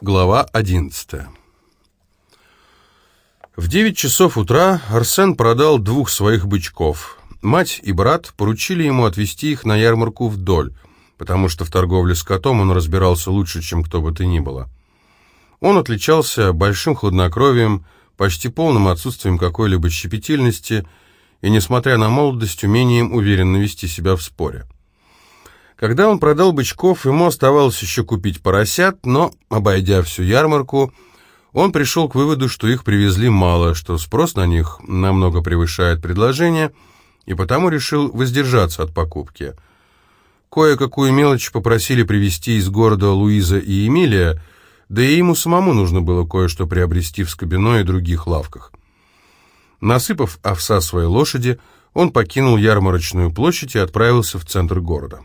Глава 11 В 9 часов утра Арсен продал двух своих бычков. Мать и брат поручили ему отвезти их на ярмарку вдоль, потому что в торговле скотом он разбирался лучше, чем кто бы то ни было. Он отличался большим хладнокровием, почти полным отсутствием какой-либо щепетильности и, несмотря на молодость, умением уверенно вести себя в споре. Когда он продал бычков, ему оставалось еще купить поросят, но, обойдя всю ярмарку, он пришел к выводу, что их привезли мало, что спрос на них намного превышает предложение, и потому решил воздержаться от покупки. Кое-какую мелочь попросили привезти из города Луиза и Эмилия, да и ему самому нужно было кое-что приобрести в Скобино и других лавках. Насыпав овса своей лошади, он покинул ярмарочную площадь и отправился в центр города.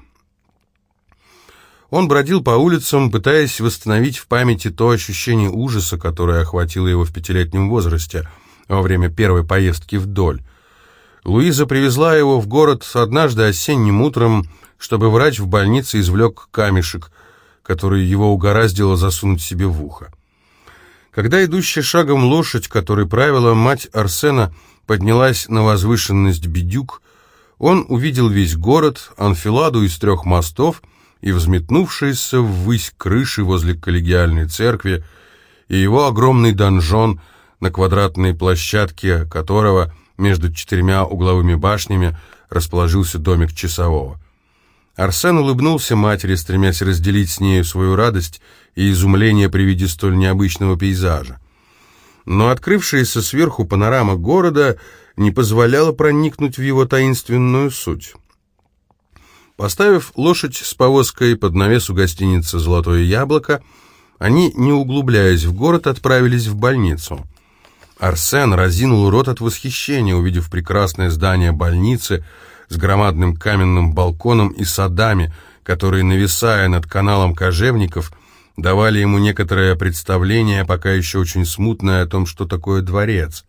Он бродил по улицам, пытаясь восстановить в памяти то ощущение ужаса, которое охватило его в пятилетнем возрасте во время первой поездки вдоль. Луиза привезла его в город однажды осенним утром, чтобы врач в больнице извлек камешек, который его угораздило засунуть себе в ухо. Когда идущая шагом лошадь, которой правила мать Арсена, поднялась на возвышенность Бедюк, он увидел весь город, анфиладу из трех мостов — и взметнувшиеся ввысь крыши возле коллегиальной церкви, и его огромный донжон, на квадратной площадке которого между четырьмя угловыми башнями расположился домик часового. Арсен улыбнулся матери, стремясь разделить с нею свою радость и изумление при виде столь необычного пейзажа. Но открывшаяся сверху панорама города не позволяла проникнуть в его таинственную суть. Поставив лошадь с повозкой под навес у гостиницы «Золотое яблоко», они, не углубляясь в город, отправились в больницу. Арсен разинул рот от восхищения, увидев прекрасное здание больницы с громадным каменным балконом и садами, которые, нависая над каналом кожевников, давали ему некоторое представление, пока еще очень смутное, о том, что такое дворец.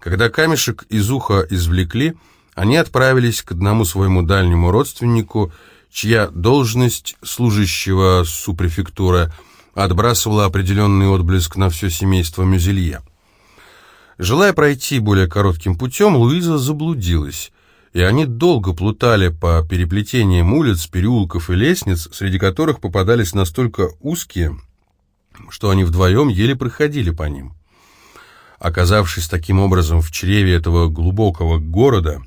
Когда камешек из уха извлекли, они отправились к одному своему дальнему родственнику, чья должность служащего супрефектуры отбрасывала определенный отблеск на все семейство Мюзелье. Желая пройти более коротким путем, Луиза заблудилась, и они долго плутали по переплетениям улиц, переулков и лестниц, среди которых попадались настолько узкие, что они вдвоем еле проходили по ним. Оказавшись таким образом в чреве этого глубокого города,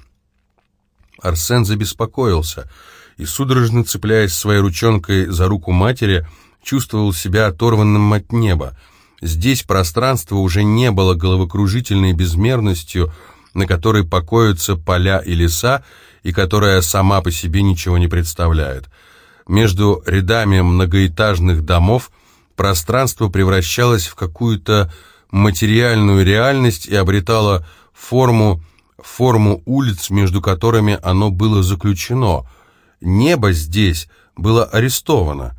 Арсен забеспокоился и, судорожно цепляясь своей ручонкой за руку матери, чувствовал себя оторванным от неба. Здесь пространство уже не было головокружительной безмерностью, на которой покоятся поля и леса, и которая сама по себе ничего не представляет. Между рядами многоэтажных домов пространство превращалось в какую-то материальную реальность и обретало форму форму улиц, между которыми оно было заключено. Небо здесь было арестовано,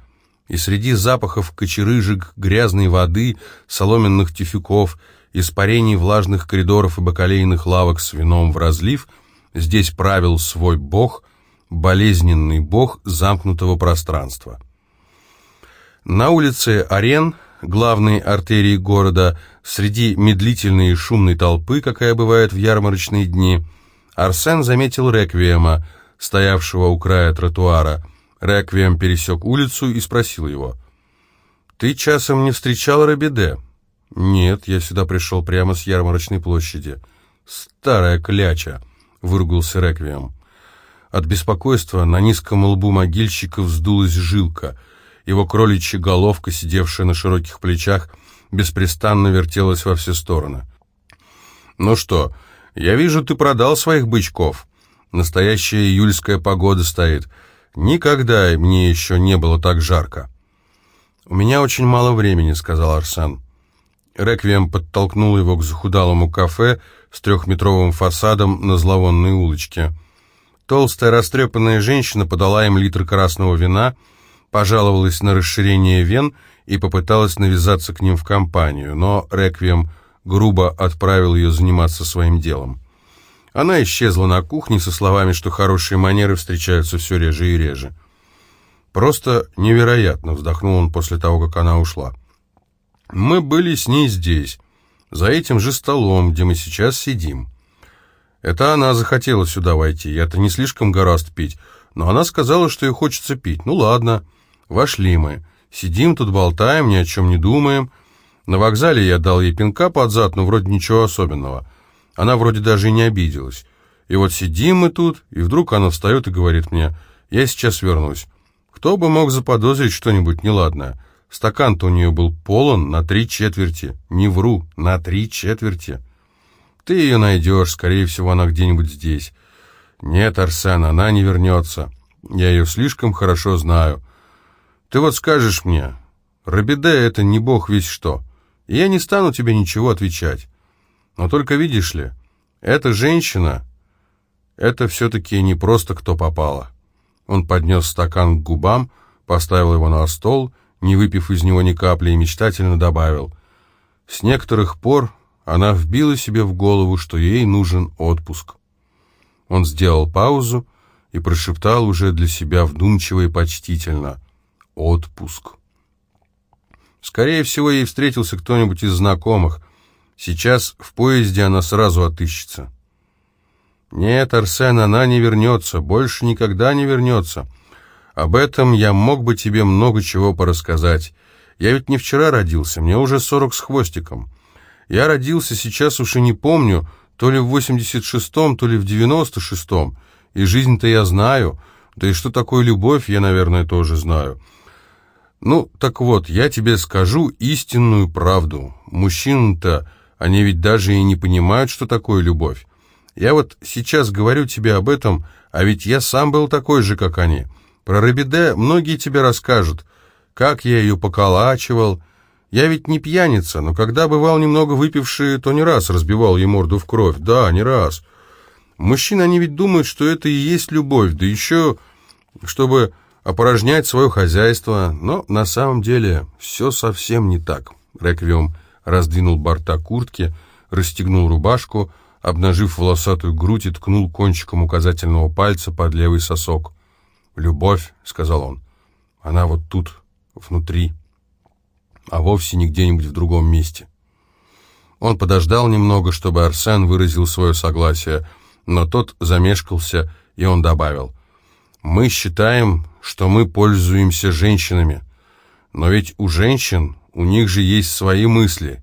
и среди запахов кочерыжек, грязной воды, соломенных тюфяков, испарений влажных коридоров и бакалейных лавок с вином в разлив, здесь правил свой бог, болезненный бог замкнутого пространства. На улице Арен главной артерии города, среди медлительной и шумной толпы, какая бывает в ярмарочные дни, Арсен заметил Реквиема, стоявшего у края тротуара. Реквием пересек улицу и спросил его. «Ты часом не встречал Рабиде?» «Нет, я сюда пришел прямо с ярмарочной площади». «Старая кляча», — выругался Реквием. От беспокойства на низком лбу могильщика вздулась жилка — его кроличья головка, сидевшая на широких плечах, беспрестанно вертелась во все стороны. «Ну что, я вижу, ты продал своих бычков. Настоящая июльская погода стоит. Никогда мне еще не было так жарко». «У меня очень мало времени», — сказал Арсен. Реквием подтолкнул его к захудалому кафе с трехметровым фасадом на зловонной улочке. Толстая растрепанная женщина подала им литр красного вина — пожаловалась на расширение вен и попыталась навязаться к ним в компанию, но Реквием грубо отправил ее заниматься своим делом. Она исчезла на кухне со словами, что хорошие манеры встречаются все реже и реже. «Просто невероятно», — вздохнул он после того, как она ушла. Мы были с ней здесь, за этим же столом, где мы сейчас сидим. Это она захотела сюда войти, я-то не слишком гораст пить, но она сказала, что ей хочется пить. Ну ладно, вошли мы. Сидим тут, болтаем, ни о чем не думаем. На вокзале я дал ей пинка под зад, но вроде ничего особенного. Она вроде даже и не обиделась. И вот сидим мы тут, и вдруг она встает и говорит мне, «Я сейчас вернусь». Кто бы мог заподозрить что-нибудь неладное? Стакан-то у нее был полон на три четверти. Не вру, на три четверти. Ты ее найдешь, скорее всего, она где-нибудь здесь. Нет, Арсен, она не вернется. Я ее слишком хорошо знаю. Ты вот скажешь мне, Рабиде — это не бог весь что, и я не стану тебе ничего отвечать. Но только видишь ли, эта женщина — это все-таки не просто кто попало. Он поднес стакан к губам, поставил его на стол, не выпив из него ни капли, и мечтательно добавил. С некоторых пор она вбила себе в голову, что ей нужен отпуск. Он сделал паузу и прошептал уже для себя вдумчиво и почтительно «Отпуск». Скорее всего, ей встретился кто-нибудь из знакомых. Сейчас в поезде она сразу отыщется. «Нет, Арсен, она не вернется, больше никогда не вернется. Об этом я мог бы тебе много чего порассказать. Я ведь не вчера родился, мне уже сорок с хвостиком. Я родился, сейчас уж и не помню, то ли в восемьдесят шестом, то ли в девяносто шестом. И жизнь-то я знаю, да и что такое любовь, я, наверное, тоже знаю». Ну, так вот, я тебе скажу истинную правду. Мужчин-то, они ведь даже и не понимают, что такое любовь. Я вот сейчас говорю тебе об этом, а ведь я сам был такой же, как они. Про Рабиде многие тебе расскажут, как я ее поколачивал. Я ведь не пьяница, но когда бывал немного выпивший, то не раз разбивал ей морду в кровь. Да, не раз. Мужчины, они ведь думают, что это и есть любовь, да еще, чтобы опорожнять свое хозяйство, но на самом деле все совсем не так. Реквиум раздвинул борта куртки, расстегнул рубашку, обнажив волосатую грудь и ткнул кончиком указательного пальца под левый сосок. «Любовь», — сказал он, — «она вот тут, внутри, а вовсе не где-нибудь в другом месте». Он подождал немного, чтобы Арсен выразил свое согласие, но тот замешкался, и он добавил, «Мы считаем, что мы пользуемся женщинами, но ведь у женщин, у них же есть свои мысли,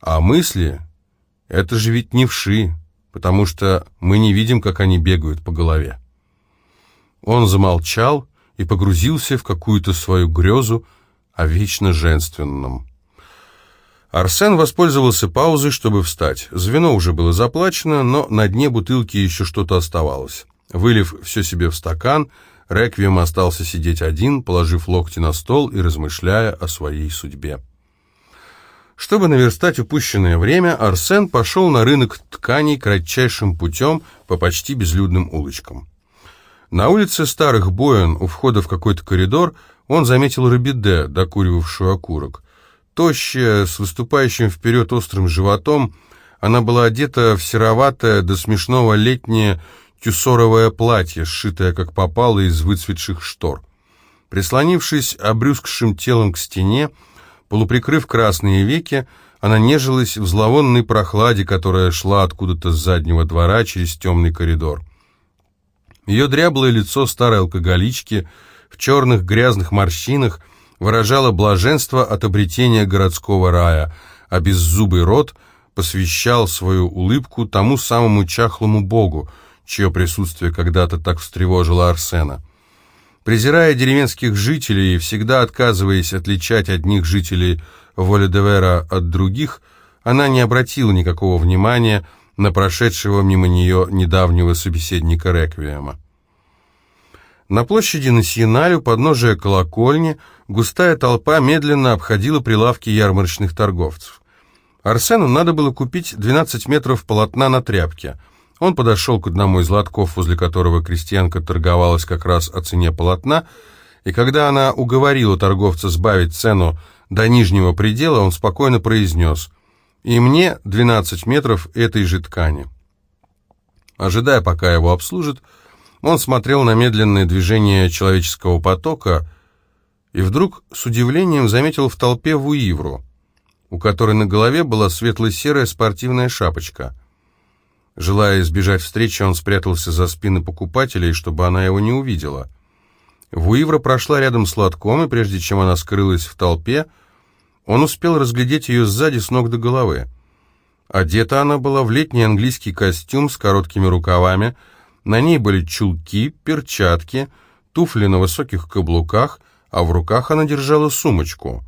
а мысли это же ведь не вши, потому что мы не видим, как они бегают по голове. Он замолчал и погрузился в какую-то свою грезу о вечно женственном. Арсен воспользовался паузой, чтобы встать. Звено уже было заплачено, но на дне бутылки еще что-то оставалось. Вылив все себе в стакан, Реквием остался сидеть один, положив локти на стол и размышляя о своей судьбе. Чтобы наверстать упущенное время, Арсен пошел на рынок тканей кратчайшим путем по почти безлюдным улочкам. На улице Старых Боен, у входа в какой-то коридор, он заметил Рабиде, докуривавшую окурок. Тощая, с выступающим вперед острым животом, она была одета в сероватое до смешного летнее тюсоровое платье, сшитое как попало из выцветших штор. Прислонившись обрюзгшим телом к стене, Полуприкрыв красные веки, она нежилась в зловонной прохладе, которая шла откуда-то с заднего двора через темный коридор. Ее дряблое лицо старой алкоголички в черных грязных морщинах выражало блаженство от обретения городского рая, а беззубый рот посвящал свою улыбку тому самому чахлому богу, чье присутствие когда-то так встревожило Арсена. Презирая деревенских жителей и всегда отказываясь отличать одних жителей Воледевера от других, она не обратила никакого внимания на прошедшего мимо нее недавнего собеседника Реквиема. На площади Насьеналь у подножия колокольни густая толпа медленно обходила прилавки ярмарочных торговцев. Арсену надо было купить 12 метров полотна на тряпке – он подошел к одному из лотков, возле которого крестьянка торговалась как раз о цене полотна, и когда она уговорила торговца сбавить цену до нижнего предела, он спокойно произнес «И мне 12 метров этой же ткани». Ожидая, пока его обслужат, он смотрел на медленное движение человеческого потока и вдруг с удивлением заметил в толпе Вуивру. у которой на голове была светло-серая спортивная шапочка. Желая избежать встречи, он спрятался за спины покупателей, чтобы она его не увидела. Вуивра прошла рядом с лотком, и прежде чем она скрылась в толпе, он успел разглядеть ее сзади с ног до головы. Одета она была в летний английский костюм с короткими рукавами, на ней были чулки, перчатки, туфли на высоких каблуках, а в руках она держала сумочку.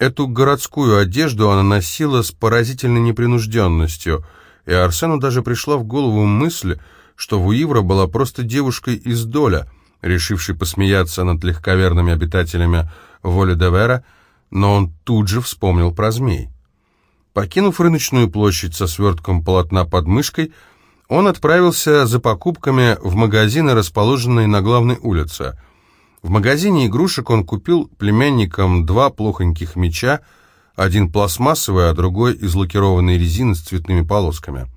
Эту городскую одежду она носила с поразительной непринужденностью, и Арсену даже пришла в голову мысль, что Вуивра была просто девушкой из Доля, решившей посмеяться над легковерными обитателями Воли-де-Вера, но он тут же вспомнил про змей. Покинув рыночную площадь со свертком полотна под мышкой, он отправился за покупками в магазины, расположенные на главной улице. В магазине игрушек он купил племянникам два плохоньких меча, один пластмассовый, а другой из лакированной резины с цветными полосками.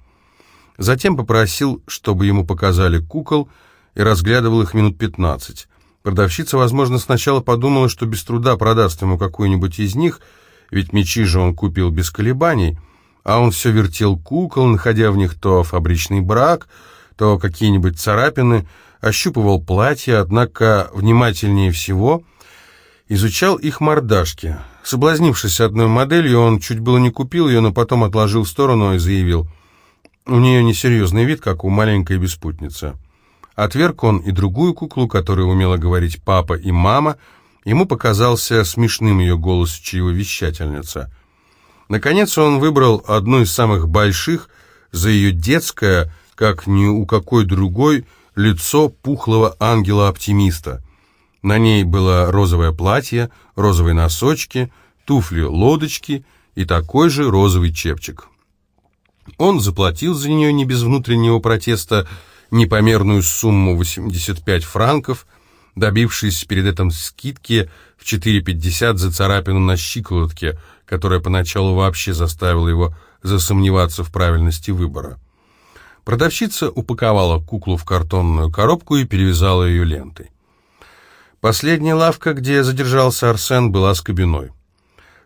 Затем попросил, чтобы ему показали кукол, и разглядывал их минут пятнадцать. Продавщица, возможно, сначала подумала, что без труда продаст ему какую-нибудь из них, ведь мечи же он купил без колебаний, а он все вертел кукол, находя в них то фабричный брак, то какие-нибудь царапины, ощупывал платья, однако внимательнее всего изучал их мордашки. Соблазнившись одной моделью, он чуть было не купил ее, но потом отложил в сторону и заявил, «У нее несерьезный вид, как у маленькой беспутницы». Отверг он и другую куклу, которая умела говорить «папа» и «мама». Ему показался смешным ее голос чаевовещательница. Наконец он выбрал одну из самых больших за ее детское, как ни у какой другой, лицо пухлого ангела-оптимиста. На ней было розовое платье, розовые носочки, туфли-лодочки и такой же розовый чепчик. Он заплатил за нее не без внутреннего протеста, непомерную сумму 85 франков, добившись перед этим скидки в 4,50 за царапину на щиколотке, которая поначалу вообще заставила его засомневаться в правильности выбора. Продавщица упаковала куклу в картонную коробку и перевязала ее лентой. Последняя лавка, где задержался Арсен, была с кабиной.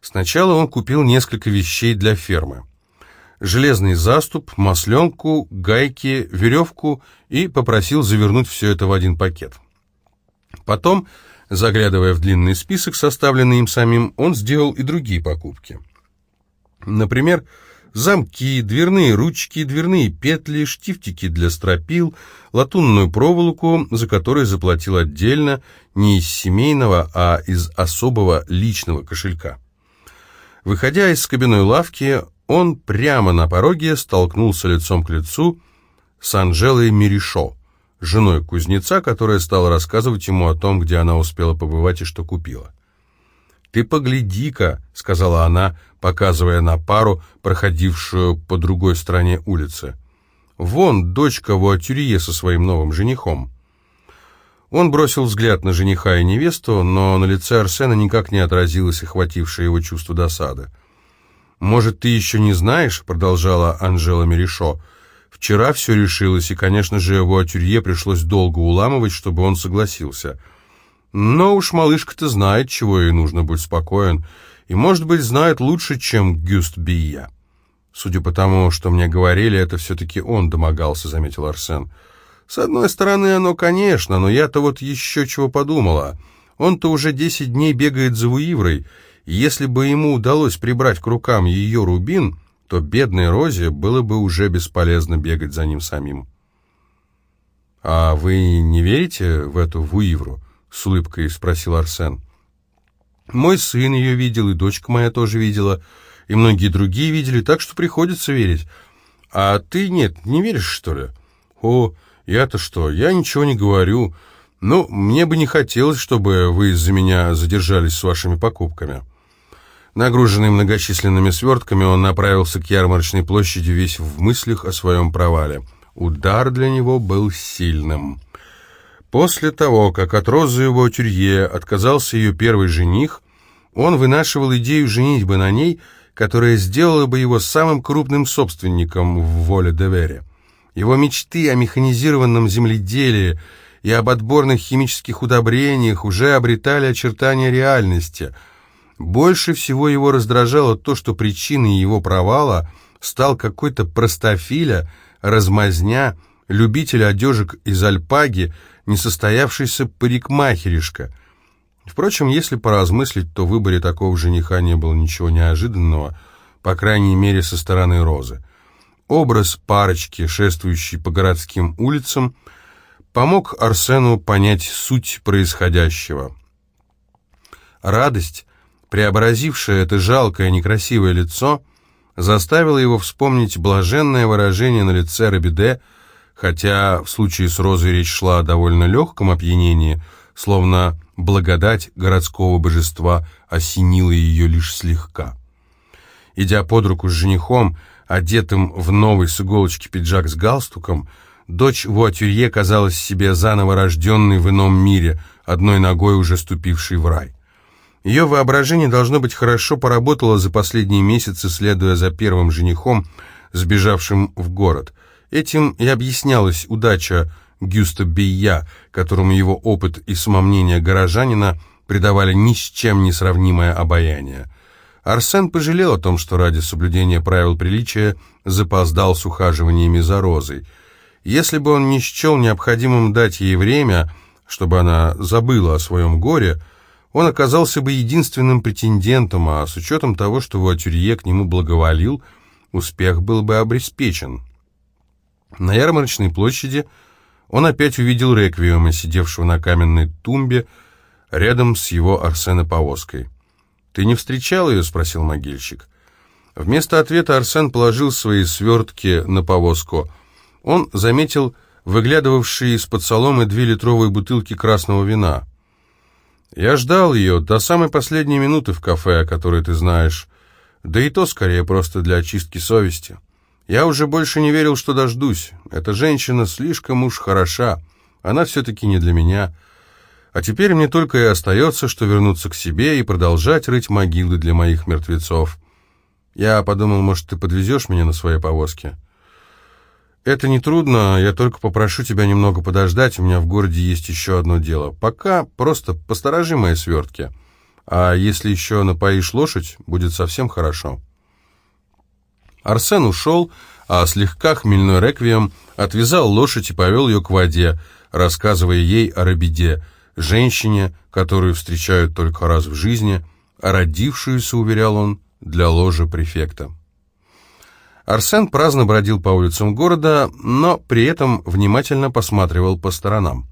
Сначала он купил несколько вещей для фермы железный заступ, масленку, гайки, веревку и попросил завернуть все это в один пакет. Потом, заглядывая в длинный список, составленный им самим, он сделал и другие покупки. Например, замки, дверные ручки, дверные петли, штифтики для стропил, латунную проволоку, за которую заплатил отдельно, не из семейного, а из особого личного кошелька. Выходя из кабиной лавки, он прямо на пороге столкнулся лицом к лицу с Анжелой Миришо, женой кузнеца, которая стала рассказывать ему о том, где она успела побывать и что купила. «Ты погляди-ка», — сказала она, показывая на пару, проходившую по другой стороне улицы. «Вон дочка Вуатюрье со своим новым женихом». Он бросил взгляд на жениха и невесту, но на лице Арсена никак не отразилось охватившее его чувство досады. «Может, ты еще не знаешь?» — продолжала Анжела Меришо. «Вчера все решилось, и, конечно же, его Атюрье пришлось долго уламывать, чтобы он согласился. Но уж малышка-то знает, чего ей нужно, быть спокоен, и, может быть, знает лучше, чем Гюст Бия». «Судя по тому, что мне говорили, это все-таки он домогался», — заметил Арсен. «С одной стороны, оно, конечно, но я-то вот еще чего подумала. Он-то уже десять дней бегает за Вуиврой, если бы ему удалось прибрать к рукам ее рубин, то бедной Розе было бы уже бесполезно бегать за ним самим. «А вы не верите в эту Вуивру?» — с улыбкой спросил Арсен. «Мой сын ее видел, и дочка моя тоже видела, и многие другие видели, так что приходится верить. А ты нет, не веришь, что ли?» «О, я-то что, я ничего не говорю. Ну, мне бы не хотелось, чтобы вы из-за меня задержались с вашими покупками». Нагруженный многочисленными свертками, он направился к ярмарочной площади весь в мыслях о своем провале. Удар для него был сильным. После того, как от Розы его тюрье отказался ее первый жених, он вынашивал идею женитьбы на ней, которая сделала бы его самым крупным собственником в воле Девере. Его мечты о механизированном земледелии и об отборных химических удобрениях уже обретали очертания реальности – Больше всего его раздражало то, что причиной его провала стал какой-то простофиля, размазня, любитель одежек из альпаги, несостоявшийся парикмахеришка. Впрочем, если поразмыслить, то в выборе такого жениха не было ничего неожиданного, по крайней мере, со стороны Розы. Образ парочки, шествующей по городским улицам, помог Арсену понять суть происходящего. Радость, преобразившая это жалкое некрасивое лицо, заставила его вспомнить блаженное выражение на лице Рабиде, хотя в случае с Розой речь шла о довольно легком опьянении, словно благодать городского божества осенила ее лишь слегка. Идя под руку с женихом, одетым в новый с иголочки пиджак с галстуком, дочь Вуатюрье казалась себе заново рожденной в ином мире, одной ногой уже ступившей в рай. Ее воображение, должно быть, хорошо поработало за последние месяцы, следуя за первым женихом, сбежавшим в город. Этим и объяснялась удача Гюста Бия, которому его опыт и самомнение горожанина придавали ни с чем не сравнимое обаяние. Арсен пожалел о том, что ради соблюдения правил приличия запоздал с ухаживаниями за Розой. Если бы он не счел необходимым дать ей время, чтобы она забыла о своем горе, он оказался бы единственным претендентом, а с учетом того, что Вуатюрье к нему благоволил, успех был бы обеспечен. На ярмарочной площади он опять увидел реквиема, сидевшего на каменной тумбе рядом с его Арсена повозкой. «Ты не встречал ее?» — спросил могильщик. Вместо ответа Арсен положил свои свертки на повозку. Он заметил выглядывавшие из-под соломы две литровые бутылки красного вина. «Я ждал ее до самой последней минуты в кафе, о которой ты знаешь. Да и то скорее просто для очистки совести. Я уже больше не верил, что дождусь. Эта женщина слишком уж хороша. Она все-таки не для меня». А теперь мне только и остается, что вернуться к себе и продолжать рыть могилы для моих мертвецов. Я подумал, может, ты подвезешь меня на своей повозке? Это не трудно, я только попрошу тебя немного подождать, у меня в городе есть еще одно дело. Пока просто посторожи мои свертки. А если еще напоишь лошадь, будет совсем хорошо. Арсен ушел, а слегка хмельной реквием отвязал лошадь и повел ее к воде, рассказывая ей о рабиде — женщине, которую встречают только раз в жизни, а родившуюся, уверял он, для ложа префекта. Арсен праздно бродил по улицам города, но при этом внимательно посматривал по сторонам.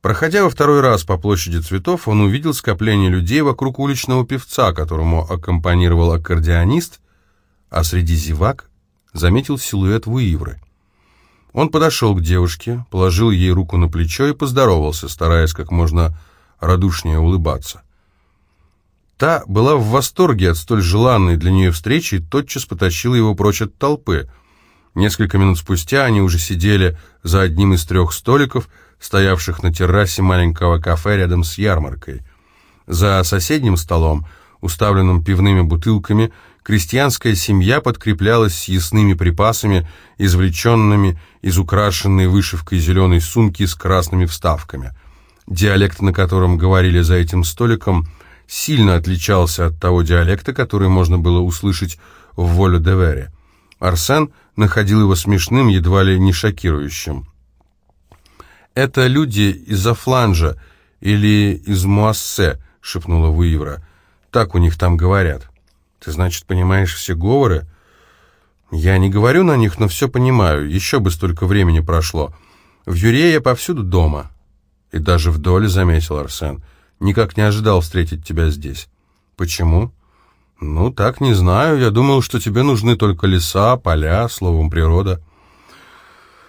Проходя во второй раз по площади цветов, он увидел скопление людей вокруг уличного певца, которому аккомпанировал аккордеонист, а среди зевак заметил силуэт Вуивры — он подошел к девушке, положил ей руку на плечо и поздоровался, стараясь как можно радушнее улыбаться. Та была в восторге от столь желанной для нее встречи и тотчас потащила его прочь от толпы. Несколько минут спустя они уже сидели за одним из трех столиков, стоявших на террасе маленького кафе рядом с ярмаркой. За соседним столом, уставленным пивными бутылками, крестьянская семья подкреплялась съестными припасами, извлеченными из украшенной вышивкой зеленой сумки с красными вставками. Диалект, на котором говорили за этим столиком, сильно отличался от того диалекта, который можно было услышать в волю Девере. Арсен находил его смешным, едва ли не шокирующим. «Это люди из-за фланжа или из Муассе», — шепнула Выевра. «Так у них там говорят». Ты, значит, понимаешь все говоры? Я не говорю на них, но все понимаю. Еще бы столько времени прошло. В Юре я повсюду дома. И даже в доле, заметил Арсен. Никак не ожидал встретить тебя здесь. Почему? Ну, так не знаю. Я думал, что тебе нужны только леса, поля, словом, природа.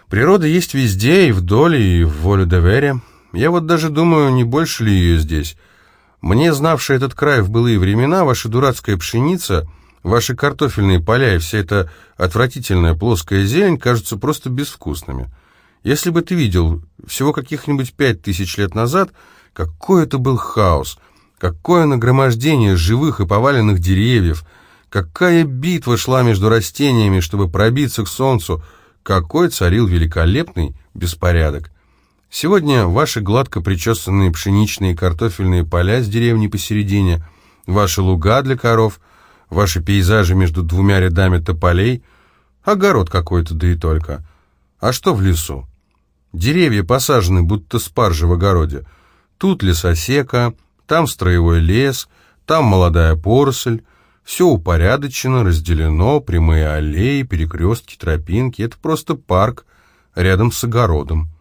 Природа есть везде, и в доле, и в воле доверия. Я вот даже думаю, не больше ли ее здесь. Мне, знавший этот край в былые времена, ваша дурацкая пшеница, ваши картофельные поля и вся эта отвратительная плоская зелень кажутся просто безвкусными. Если бы ты видел всего каких-нибудь пять тысяч лет назад, какой это был хаос, какое нагромождение живых и поваленных деревьев, какая битва шла между растениями, чтобы пробиться к солнцу, какой царил великолепный беспорядок. Сегодня ваши гладко причесанные пшеничные и картофельные поля с деревней посередине ваши луга для коров, ваши пейзажи между двумя рядами тополей, огород какой-то, да и только. А что в лесу? Деревья посажены, будто спаржи в огороде. Тут лесосека, там строевой лес, там молодая поросль, все упорядочено, разделено, прямые аллеи, перекрестки, тропинки. Это просто парк рядом с огородом.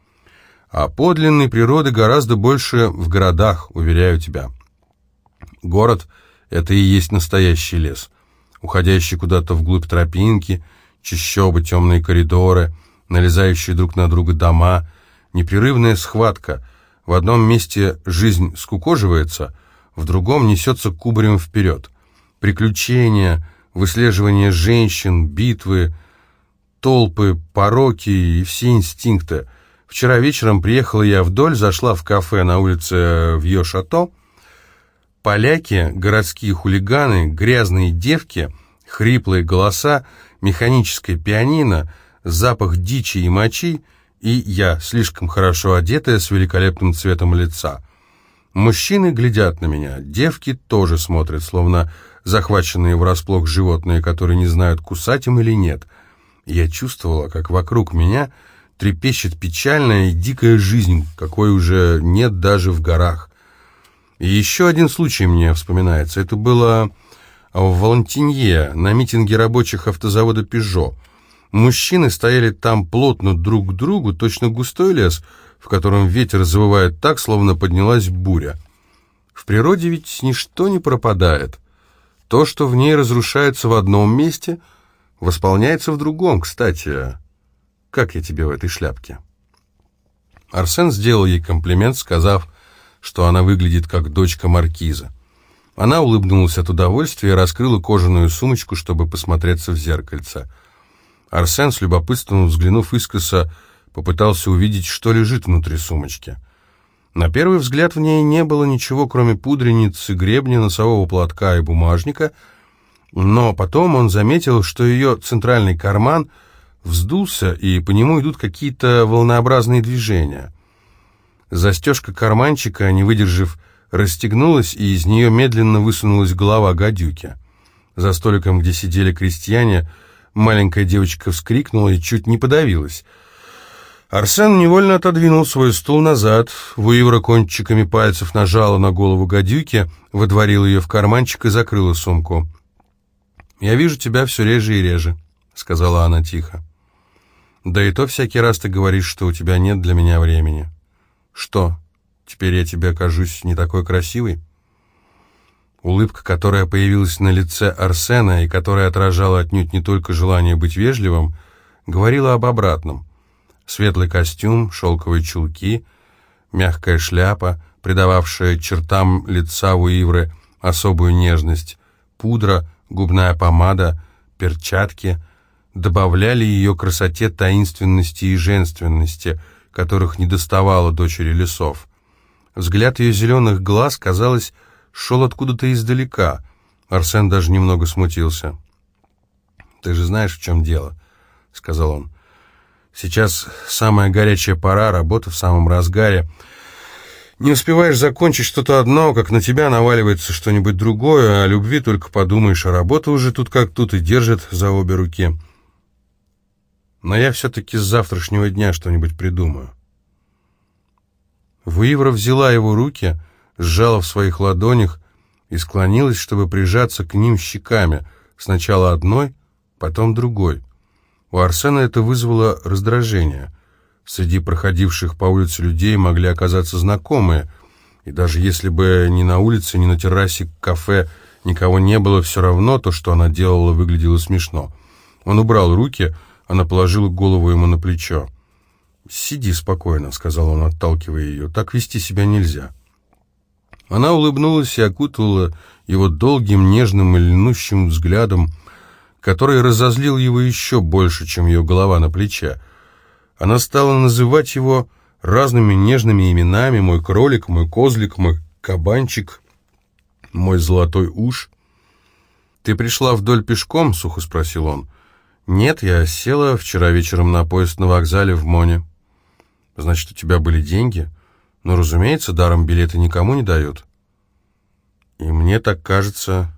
А подлинной природы гораздо больше в городах, уверяю тебя. Город — это и есть настоящий лес, уходящий куда-то вглубь тропинки, чащобы, темные коридоры, налезающие друг на друга дома, непрерывная схватка. В одном месте жизнь скукоживается, в другом несется кубарем вперед. Приключения, выслеживание женщин, битвы, толпы, пороки и все инстинкты. Вчера вечером приехала я вдоль, зашла в кафе на улице Вьё-Шато. Поляки, городские хулиганы, грязные девки, хриплые голоса, механическое пианино, запах дичи и мочи, и я, слишком хорошо одетая, с великолепным цветом лица. Мужчины глядят на меня, девки тоже смотрят, словно захваченные врасплох животные, которые не знают, кусать им или нет. Я чувствовала, как вокруг меня трепещет печальная и дикая жизнь, какой уже нет даже в горах. И еще один случай мне вспоминается. Это было в Валантинье, на митинге рабочих автозавода «Пежо». Мужчины стояли там плотно друг к другу, точно густой лес, в котором ветер завывает так, словно поднялась буря. В природе ведь ничто не пропадает. То, что в ней разрушается в одном месте, восполняется в другом. Кстати, как я тебе в этой шляпке?» Арсен сделал ей комплимент, сказав, что она выглядит как дочка маркиза. Она улыбнулась от удовольствия и раскрыла кожаную сумочку, чтобы посмотреться в зеркальце. Арсен, с любопытством взглянув искоса, попытался увидеть, что лежит внутри сумочки. На первый взгляд в ней не было ничего, кроме пудреницы, гребня, носового платка и бумажника, но потом он заметил, что ее центральный карман вздулся, и по нему идут какие-то волнообразные движения. Застежка карманчика, не выдержав, расстегнулась, и из нее медленно высунулась голова гадюки. За столиком, где сидели крестьяне, маленькая девочка вскрикнула и чуть не подавилась — Арсен невольно отодвинул свой стул назад, Вуивра кончиками пальцев нажала на голову гадюки, водворил ее в карманчик и закрыла сумку. «Я вижу тебя все реже и реже», — сказала она тихо. «Да и то всякий раз ты говоришь, что у тебя нет для меня времени». «Что, теперь я тебе кажусь не такой красивой?» Улыбка, которая появилась на лице Арсена и которая отражала отнюдь не только желание быть вежливым, говорила об обратном — Светлый костюм, шелковые чулки, мягкая шляпа, придававшая чертам лица Уивры особую нежность, пудра, губная помада, перчатки добавляли ее красоте таинственности и женственности, которых не доставало дочери лесов. Взгляд ее зеленых глаз, казалось, шел откуда-то издалека. Арсен даже немного смутился. «Ты же знаешь, в чем дело», — сказал он. Сейчас самая горячая пора, работа в самом разгаре. Не успеваешь закончить что-то одно, как на тебя наваливается что-нибудь другое, а о любви только подумаешь, а работа уже тут как тут и держит за обе руки. Но я все-таки с завтрашнего дня что-нибудь придумаю. Вуивра взяла его руки, сжала в своих ладонях и склонилась, чтобы прижаться к ним щеками, сначала одной, потом другой. У Арсена это вызвало раздражение. Среди проходивших по улице людей могли оказаться знакомые, и даже если бы ни на улице, ни на террасе кафе никого не было, все равно то, что она делала, выглядело смешно. Он убрал руки, она положила голову ему на плечо. «Сиди спокойно», — сказал он, отталкивая ее, — «так вести себя нельзя». Она улыбнулась и окутала его долгим, нежным и льнущим взглядом, который разозлил его еще больше, чем ее голова на плече. Она стала называть его разными нежными именами «мой кролик», «мой козлик», «мой кабанчик», «мой золотой уж». «Ты пришла вдоль пешком?» — сухо спросил он. «Нет, я села вчера вечером на поезд на вокзале в Моне». «Значит, у тебя были деньги?» «Ну, разумеется, даром билеты никому не дают». И мне так кажется...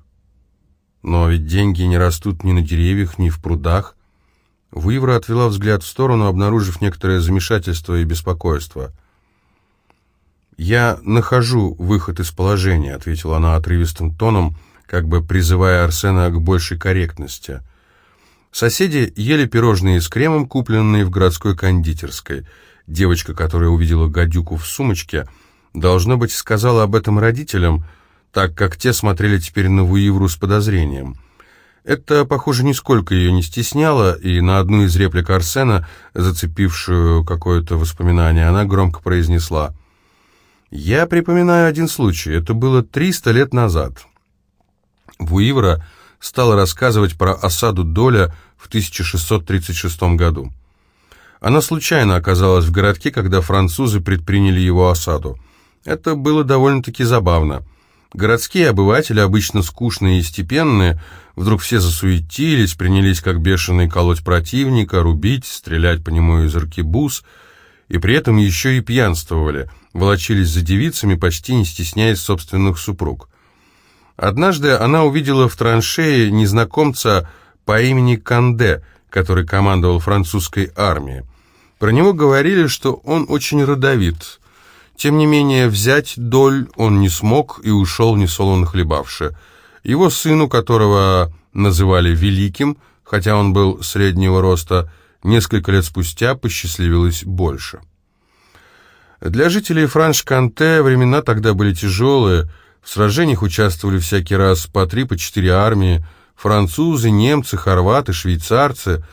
Но ведь деньги не растут ни на деревьях, ни в прудах. Вуивра отвела взгляд в сторону, обнаружив некоторое замешательство и беспокойство. «Я нахожу выход из положения», — ответила она отрывистым тоном, как бы призывая Арсена к большей корректности. Соседи ели пирожные с кремом, купленные в городской кондитерской. Девочка, которая увидела гадюку в сумочке, должно быть, сказала об этом родителям — так как те смотрели теперь на Вуивру с подозрением. Это, похоже, нисколько ее не стесняло, и на одну из реплик Арсена, зацепившую какое-то воспоминание, она громко произнесла «Я припоминаю один случай, это было 300 лет назад». Вуивра стала рассказывать про осаду Доля в 1636 году. Она случайно оказалась в городке, когда французы предприняли его осаду. Это было довольно-таки забавно – Городские обыватели, обычно скучные и степенные, вдруг все засуетились, принялись как бешеные колоть противника, рубить, стрелять по нему из аркебуз, и при этом еще и пьянствовали, волочились за девицами, почти не стесняясь собственных супруг. Однажды она увидела в траншее незнакомца по имени Канде, который командовал французской армией. Про него говорили, что он очень родовит – тем не менее, взять доль он не смог и ушел несолоно хлебавши. Его сыну, которого называли Великим, хотя он был среднего роста, несколько лет спустя посчастливилось больше. Для жителей Франш-Канте времена тогда были тяжелые, в сражениях участвовали всякий раз по три, по четыре армии, французы, немцы, хорваты, швейцарцы,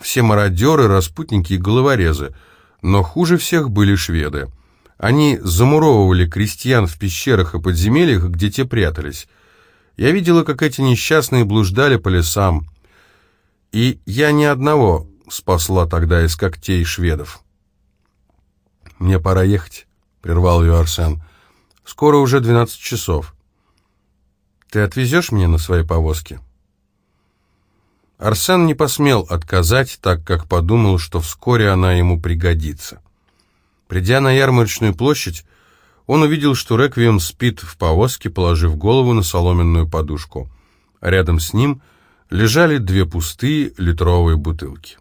все мародеры, распутники и головорезы, но хуже всех были шведы. Они замуровывали крестьян в пещерах и подземельях, где те прятались. Я видела, как эти несчастные блуждали по лесам. И я ни одного спасла тогда из когтей шведов. «Мне пора ехать», — прервал ее Арсен. «Скоро уже двенадцать часов. Ты отвезешь меня на своей повозке?» Арсен не посмел отказать, так как подумал, что вскоре она ему пригодится. Придя на ярмарочную площадь, он увидел, что Реквием спит в повозке, положив голову на соломенную подушку. рядом с ним лежали две пустые литровые бутылки.